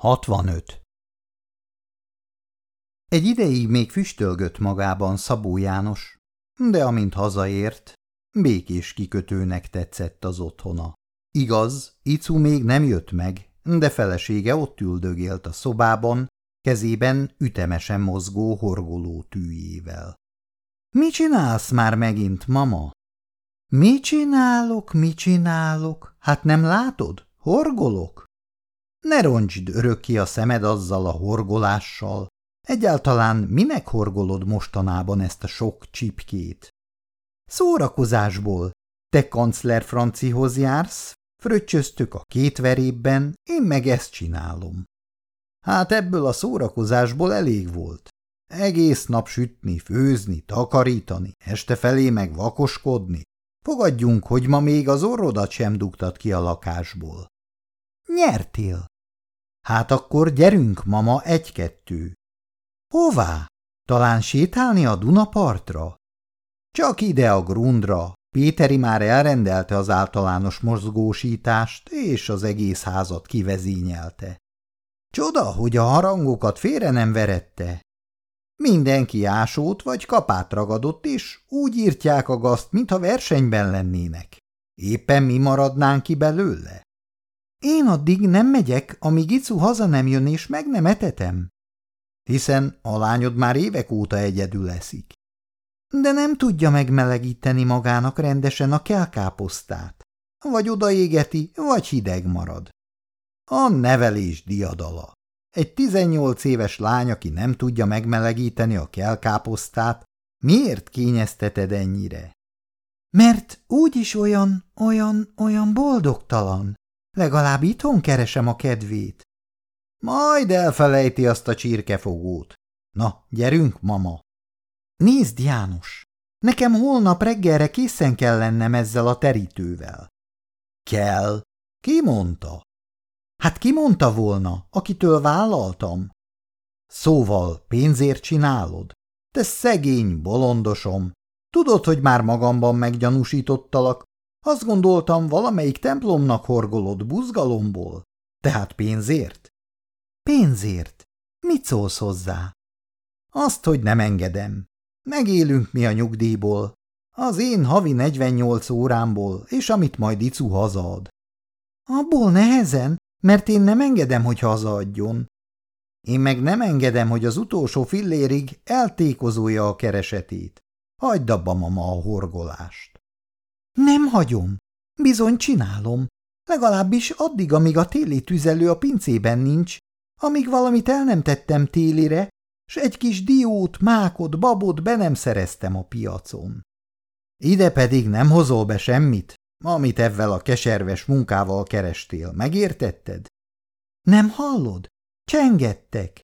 65. Egy ideig még füstölgött magában Szabó János, de amint hazaért, békés kikötőnek tetszett az otthona. Igaz, Icu még nem jött meg, de felesége ott üldögélt a szobában, kezében ütemesen mozgó horgoló tűjével. – Mi csinálsz már megint, mama? – Mi csinálok, mi csinálok? Hát nem látod? Horgolok? Ne roncsd örökké a szemed azzal a horgolással. Egyáltalán minek horgolod mostanában ezt a sok csipkét? Szórakozásból. Te kancler francihoz jársz, fröccsöztök a két verében, én meg ezt csinálom. Hát ebből a szórakozásból elég volt. Egész nap sütni, főzni, takarítani, este felé meg vakoskodni. Fogadjunk, hogy ma még az orrodat sem dugtad ki a lakásból. Nyertél. Hát akkor gyerünk, mama, egy-kettő. Hová? Talán sétálni a Dunapartra? Csak ide a grundra. Péteri már elrendelte az általános mozgósítást, és az egész házat kivezényelte. Csoda, hogy a harangokat félre nem verette. Mindenki ásót vagy kapát ragadott, és úgy írtják a gazt, mintha versenyben lennének. Éppen mi maradnánk ki belőle? Én addig nem megyek, amíg Icu haza nem jön és meg nem etetem. Hiszen a lányod már évek óta egyedül eszik. De nem tudja megmelegíteni magának rendesen a kelkáposztát. Vagy odaégeti, vagy hideg marad. A nevelés diadala. Egy tizennyolc éves lány, aki nem tudja megmelegíteni a kelkáposztát, miért kényezteted ennyire? Mert úgyis olyan, olyan, olyan boldogtalan. Legalább itthon keresem a kedvét. Majd elfelejti azt a csirkefogót. Na, gyerünk, mama. Nézd, János, nekem holnap reggelre készen kell lennem ezzel a terítővel. Kell? Ki mondta? Hát ki mondta volna, akitől vállaltam? Szóval pénzért csinálod? Te szegény bolondosom! Tudod, hogy már magamban meggyanúsítottalak, azt gondoltam, valamelyik templomnak horgolod buzgalomból. Tehát pénzért? Pénzért? Mit szólsz hozzá? Azt, hogy nem engedem. Megélünk mi a nyugdíjból. Az én havi 48 órámból, és amit majd Icu hazaad. Abból nehezen, mert én nem engedem, hogy hazaadjon. Én meg nem engedem, hogy az utolsó fillérig eltékozolja a keresetét. Hagyd abba, mama, a horgolást. Nem hagyom. Bizony csinálom. Legalábbis addig, amíg a téli tüzelő a pincében nincs, amíg valamit el nem tettem télire, s egy kis diót, mákot, babot be nem szereztem a piacon. Ide pedig nem hozol be semmit, amit ezzel a keserves munkával kerestél, megértetted? Nem hallod? Csengettek.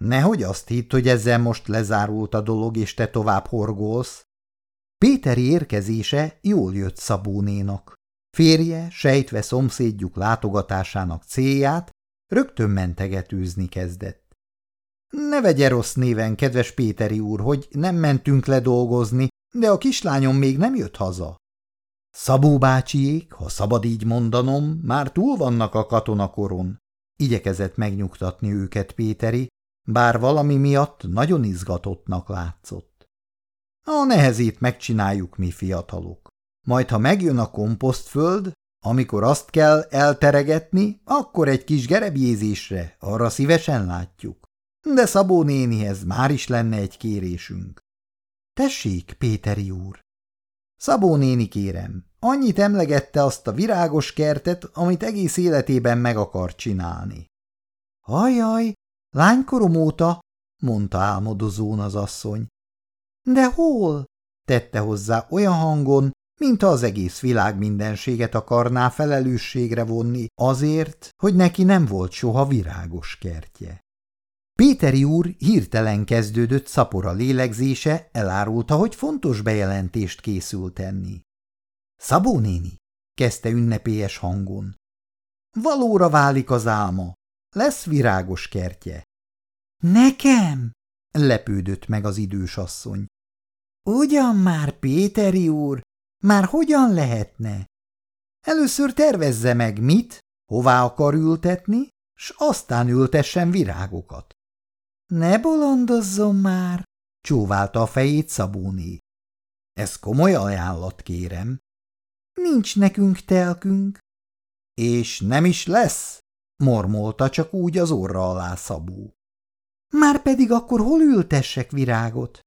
Nehogy azt hitt, hogy ezzel most lezárult a dolog, és te tovább horgolsz. Péteri érkezése jól jött Szabónénak. Férje, sejtve szomszédjuk látogatásának célját, rögtön mentegetőzni kezdett. Ne vegye rossz néven, kedves Péteri úr, hogy nem mentünk le dolgozni, de a kislányom még nem jött haza. Szabó bácsiék, ha szabad így mondanom, már túl vannak a katonakoron. Igyekezett megnyugtatni őket Péteri, bár valami miatt nagyon izgatottnak látszott. A nehezét megcsináljuk mi fiatalok. Majd, ha megjön a komposztföld, amikor azt kell elteregetni, akkor egy kis gerebjézésre, arra szívesen látjuk. De Szabó nénihez már is lenne egy kérésünk. Tessék, Péteri úr! Szabó néni kérem, annyit emlegette azt a virágos kertet, amit egész életében meg akar csinálni. Ajaj, lánykorom óta, mondta álmodozón az asszony. De hol? tette hozzá olyan hangon, mint az egész világ mindenséget akarná felelősségre vonni azért, hogy neki nem volt soha virágos kertje. Péteri úr hirtelen kezdődött szapora lélegzése, elárulta, hogy fontos bejelentést készül tenni. Szabó néni, kezdte ünnepélyes hangon. Valóra válik az álma. Lesz virágos kertje. Nekem? lepődött meg az idős asszony. Ugyan már, Péteri úr, már hogyan lehetne? Először tervezze meg mit, hová akar ültetni, s aztán ültessen virágokat. Ne bolondozzon már, csóválta a fejét Szabóné. Ez komoly ajánlat, kérem. Nincs nekünk telkünk. És nem is lesz, mormolta csak úgy az orra alá Szabó. Már pedig akkor hol ültessek virágot?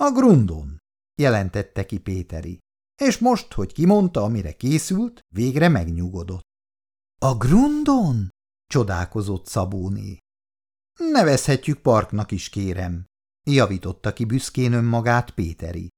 A grundon, jelentette ki Péteri, és most, hogy kimondta, amire készült, végre megnyugodott. A grundon? csodálkozott Szabóné. Nevezhetjük parknak is, kérem, javította ki büszkén önmagát Péteri.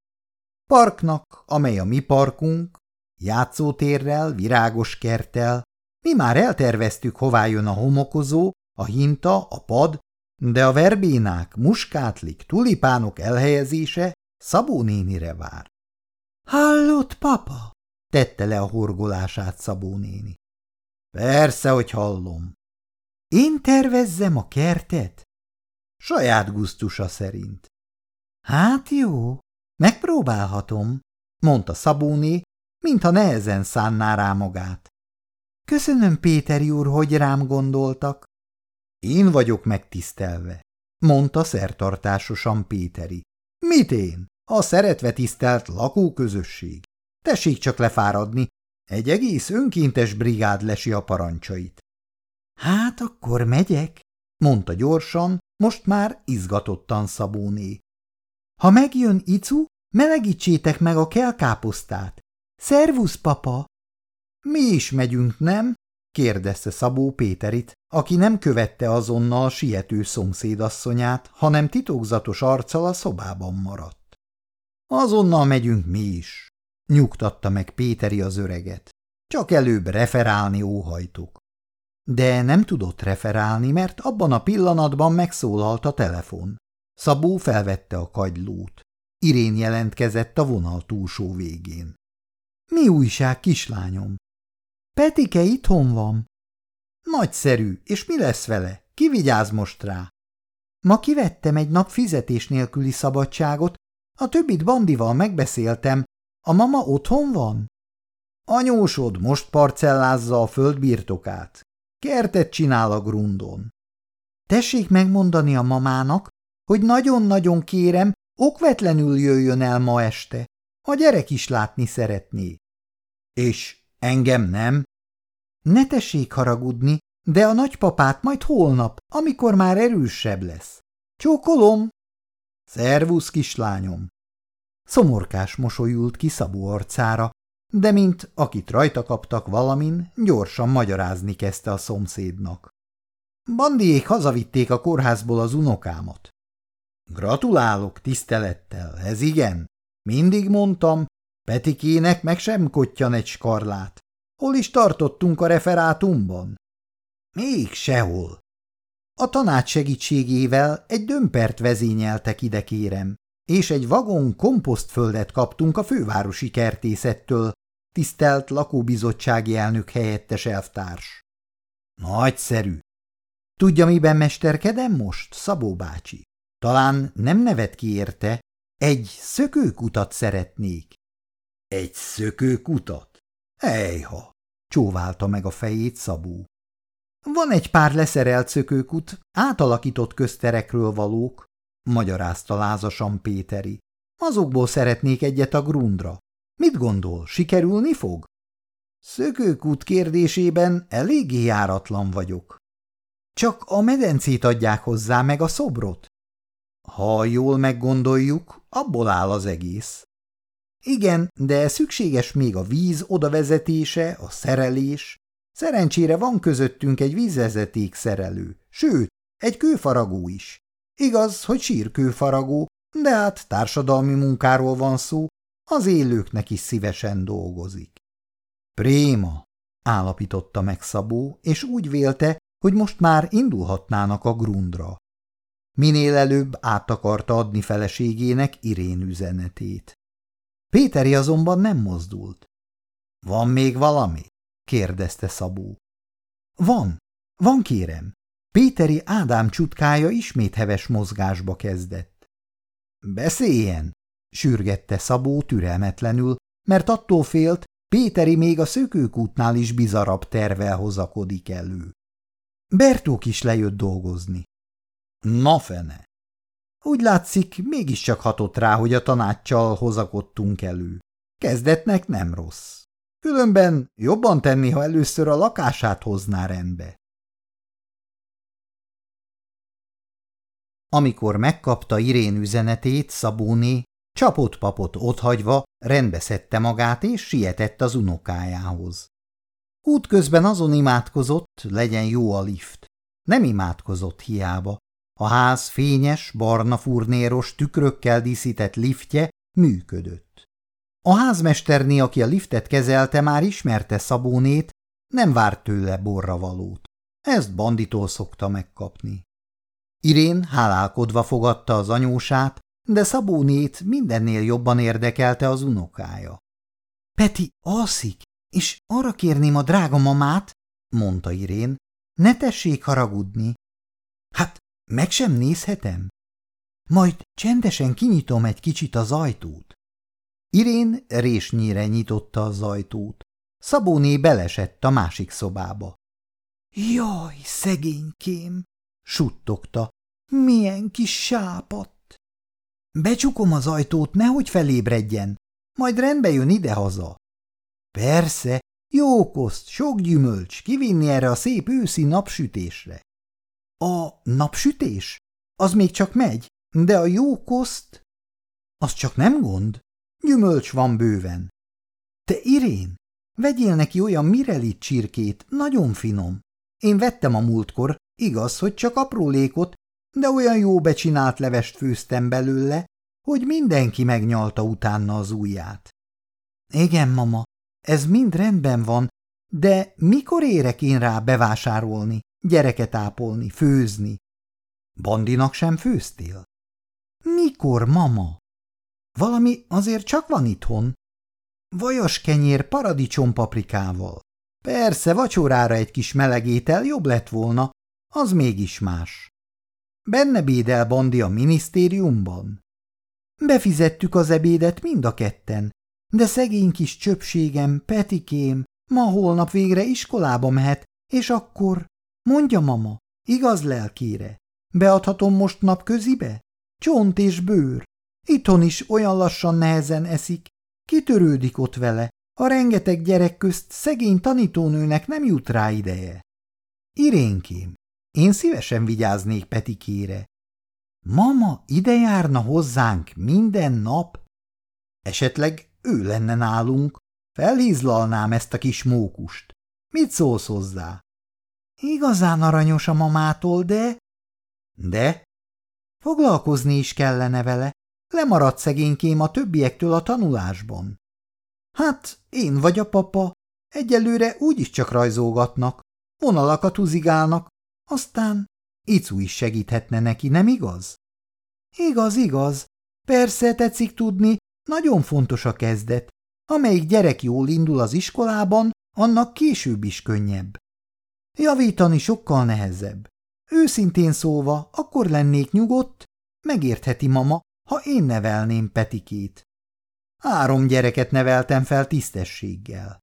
Parknak, amely a mi parkunk, játszótérrel, virágos kerttel, mi már elterveztük, hová jön a homokozó, a hinta, a pad, de a verbénák, muskátlik, tulipánok elhelyezése Szabó nénire vár. – Hallott, papa? – tette le a horgolását Szabó néni. – Persze, hogy hallom. – Én tervezzem a kertet? – Saját gusztusa szerint. – Hát jó, megpróbálhatom – mondta Szabóné, mintha nehezen szánná rá magát. – Köszönöm, Péteri úr, hogy rám gondoltak. Én vagyok megtisztelve, mondta szertartásosan Péteri. Mit én? A szeretve tisztelt lakóközösség. Tessék csak lefáradni, egy egész önkéntes brigád lesi a parancsait. Hát akkor megyek, mondta gyorsan, most már izgatottan Szabóné. Ha megjön Icu, melegítsétek meg a kelkáposztát. Szervusz, papa! Mi is megyünk, nem? Kérdezte Szabó Péterit, aki nem követte azonnal siető szomszédasszonyát, hanem titokzatos arccal a szobában maradt. Azonnal megyünk mi is, nyugtatta meg Péteri az öreget. Csak előbb referálni óhajtuk. De nem tudott referálni, mert abban a pillanatban megszólalt a telefon. Szabó felvette a kagylót. Irén jelentkezett a vonal túlsó végén. – Mi újság, kislányom? Petike itthon van. Nagyszerű, és mi lesz vele? Ki vigyáz most rá? Ma kivettem egy nap fizetés nélküli szabadságot, a többit Bandival megbeszéltem. A mama otthon van? Anyósod most parcellázza a föld birtokát. Kertet csinál a grundon. Tessék megmondani a mamának, hogy nagyon-nagyon kérem, okvetlenül jöjjön el ma este. A gyerek is látni szeretné. És Engem nem? Ne tessék haragudni, de a nagypapát majd holnap, amikor már erősebb lesz. Csókolom! Szervusz, kislányom! Szomorkás mosolyult ki Szabó arcára, de mint akit rajta kaptak valamin, gyorsan magyarázni kezdte a szomszédnak. Bandiék hazavitték a kórházból az unokámat. Gratulálok tisztelettel, ez igen. Mindig mondtam, Petikének meg sem kottyan egy skarlát. Hol is tartottunk a referátumban? Még sehol. A tanács segítségével egy dömpert vezényeltek ide, kérem, és egy vagon komposztföldet kaptunk a fővárosi kertészettől, tisztelt lakóbizottsági elnök helyettes elvtárs. Nagyszerű. Tudja, miben mesterkedem most, Szabó bácsi? Talán nem nevet ki érte, egy szökőkutat szeretnék. Egy szökőkutat? Ejha! Csóválta meg a fejét Szabó. Van egy pár leszerelt szökőkut, átalakított közterekről valók, magyarázta lázasan Péteri. Azokból szeretnék egyet a grundra. Mit gondol, sikerülni fog? Szökőkút kérdésében eléggé járatlan vagyok. Csak a medencét adják hozzá meg a szobrot. Ha jól meggondoljuk, abból áll az egész. Igen, de szükséges még a víz odavezetése, a szerelés. Szerencsére van közöttünk egy vízvezeték szerelő, sőt, egy kőfaragó is. Igaz, hogy sírkőfaragó, de hát társadalmi munkáról van szó, az élőknek is szívesen dolgozik. Préma, állapította meg Szabó, és úgy vélte, hogy most már indulhatnának a grundra. Minél előbb át akarta adni feleségének Irén üzenetét. Péteri azonban nem mozdult. – Van még valami? – kérdezte Szabó. – Van, van kérem. Péteri Ádám csutkája ismét heves mozgásba kezdett. – Beszéljen! – sürgette Szabó türelmetlenül, mert attól félt, Péteri még a szökőkútnál is bizarabb tervel hozakodik elő. Bertók is lejött dolgozni. Na fene! Úgy látszik, mégiscsak hatott rá, hogy a tanácssal hozakodtunk elő. Kezdetnek nem rossz. Különben jobban tenni, ha először a lakását hozná rendbe. Amikor megkapta Irén üzenetét, Szabóné csapott-papot otthagyva rendbeszedte magát és sietett az unokájához. Útközben azon imádkozott, legyen jó a lift. Nem imádkozott hiába. A ház fényes, barna furnéros, tükrökkel díszített liftje működött. A házmesterné, aki a liftet kezelte, már ismerte Szabónét, nem várt tőle borravalót. Ezt banditól szokta megkapni. Irén hálálkodva fogadta az anyósát, de Szabónét mindennél jobban érdekelte az unokája. – Peti alszik, és arra kérném a drága mamát, mondta Irén, ne tessék haragudni. Hát, meg sem nézhetem? Majd csendesen kinyitom egy kicsit az ajtót. Irén résnyire nyitotta az ajtót. Szabóné belesett a másik szobába. Jaj, szegénykém, suttogta, milyen kis sápat. Becsukom az ajtót, nehogy felébredjen, majd rendbe jön idehaza. Persze, jó koszt, sok gyümölcs, kivinni erre a szép őszi napsütésre. A napsütés? Az még csak megy, de a jó koszt? Az csak nem gond. Gyümölcs van bőven. Te, Irén, vegyél neki olyan mirelit csirkét, nagyon finom. Én vettem a múltkor, igaz, hogy csak aprólékot, de olyan jó becsinált levest főztem belőle, hogy mindenki megnyalta utána az ujját. Igen, mama, ez mind rendben van, de mikor érek én rá bevásárolni, gyereket ápolni, főzni? Bandinak sem főztél? Mikor, mama? Valami azért csak van itthon. Vajas kenyér paradicsompaprikával. Persze, vacsorára egy kis melegétel jobb lett volna, az mégis más. Benne bédel Bandi a minisztériumban? Befizettük az ebédet mind a ketten, de szegény kis csöpségem, Petikém, ma-holnap végre iskolába mehet, és akkor, mondja mama, igaz lelkére, beadhatom most napközibe? Csont és bőr. Itthon is olyan lassan nehezen eszik, kitörődik ott vele, a rengeteg gyerek közt szegény tanítónőnek nem jut rá ideje. Irénkém, én szívesen vigyáznék Petikére. Mama ide járna hozzánk minden nap? Esetleg ő lenne nálunk. Felhízlalnám ezt a kis mókust. Mit szólsz hozzá? Igazán aranyos a mamától, de... De? Foglalkozni is kellene vele. Lemaradt szegénykém a többiektől a tanulásban. Hát, én vagy a papa. Egyelőre úgyis csak rajzolgatnak. Vonalakat húzigálnak. Aztán Icu is segíthetne neki, nem igaz? Igaz, igaz. Persze tetszik tudni, nagyon fontos a kezdet. Amelyik gyerek jól indul az iskolában, annak később is könnyebb. Javítani sokkal nehezebb. Őszintén szólva, akkor lennék nyugodt, megértheti mama, ha én nevelném Petikét. Három gyereket neveltem fel tisztességgel.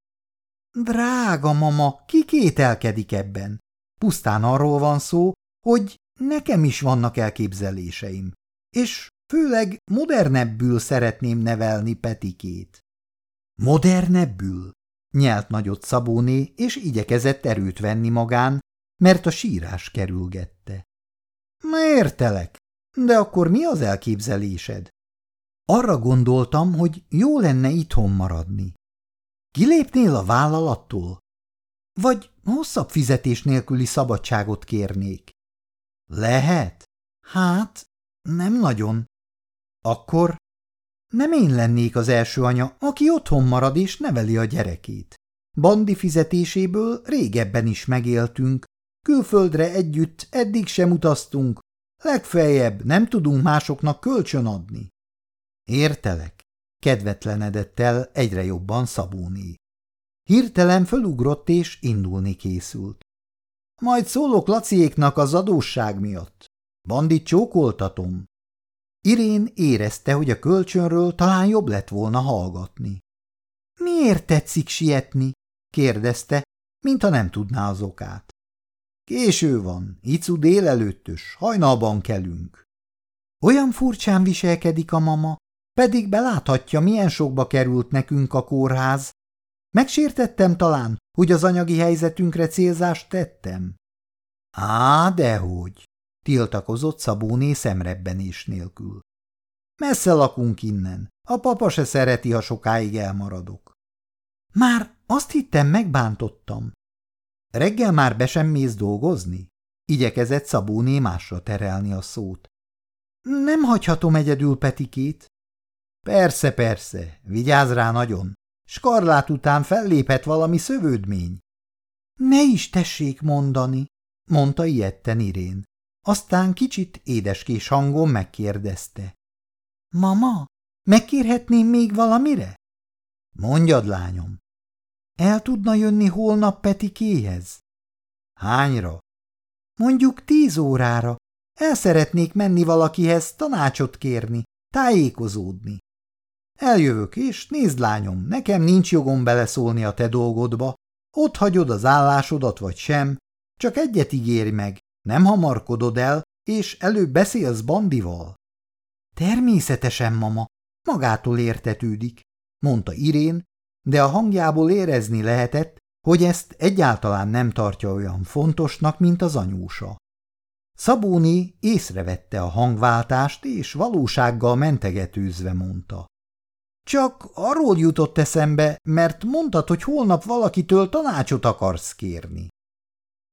Drága mama, ki kételkedik ebben? Pusztán arról van szó, hogy nekem is vannak elképzeléseim, és Főleg modernebbül szeretném nevelni Petikét. Modernebbül? Nyelt nagyot Szabóné, és igyekezett erőt venni magán, mert a sírás kerülgette. Értelek, de akkor mi az elképzelésed? Arra gondoltam, hogy jó lenne itthon maradni. Kilépnél a vállalattól? Vagy hosszabb fizetés nélküli szabadságot kérnék? Lehet? Hát, nem nagyon. Akkor nem én lennék az első anya, aki otthon marad és neveli a gyerekét. Bandi fizetéséből régebben is megéltünk, külföldre együtt eddig sem utaztunk, legfeljebb nem tudunk másoknak kölcsön adni. Értelek, kedvetlenedett el egyre jobban Szabóné. Hirtelen fölugrott és indulni készült. Majd szólok Laciéknak az adósság miatt. Bandit csókoltatom. Irén érezte, hogy a kölcsönről talán jobb lett volna hallgatni. – Miért tetszik sietni? – kérdezte, mintha nem tudná az okát. – Késő van, icu délelőttös, hajnalban kelünk. Olyan furcsán viselkedik a mama, pedig beláthatja, milyen sokba került nekünk a kórház. Megsértettem talán, hogy az anyagi helyzetünkre célzást tettem? Á, dehogy, tiltakozott Szabóné szemrebbenés nélkül. Messze lakunk innen, a papa se szereti, ha sokáig elmaradok. Már azt hittem, megbántottam. Reggel már be sem mész dolgozni? Igyekezett Szabóné másra terelni a szót. Nem hagyhatom egyedül Petikét. Persze, persze, vigyázz rá nagyon. Skarlát után felléphet valami szövődmény. Ne is tessék mondani, mondta ilyetten Irén. Aztán kicsit édeskés hangon megkérdezte. Mama, megkérhetném még valamire? Mondjad, lányom. El tudna jönni holnap Petikéhez? Hányra? Mondjuk tíz órára. El szeretnék menni valakihez tanácsot kérni, tájékozódni. Eljövök, és nézd, lányom, nekem nincs jogom beleszólni a te dolgodba. Ott hagyod az állásodat vagy sem, csak egyet ígérj meg, nem hamarkodod el, és előbb beszélsz Bandival. Természetesen, mama, magától értetődik, mondta Irén, de a hangjából érezni lehetett, hogy ezt egyáltalán nem tartja olyan fontosnak, mint az anyúsa. Szabóni észrevette a hangváltást, és valósággal mentegetőzve mondta. Csak arról jutott eszembe, mert mondtad, hogy holnap valakitől tanácsot akarsz kérni.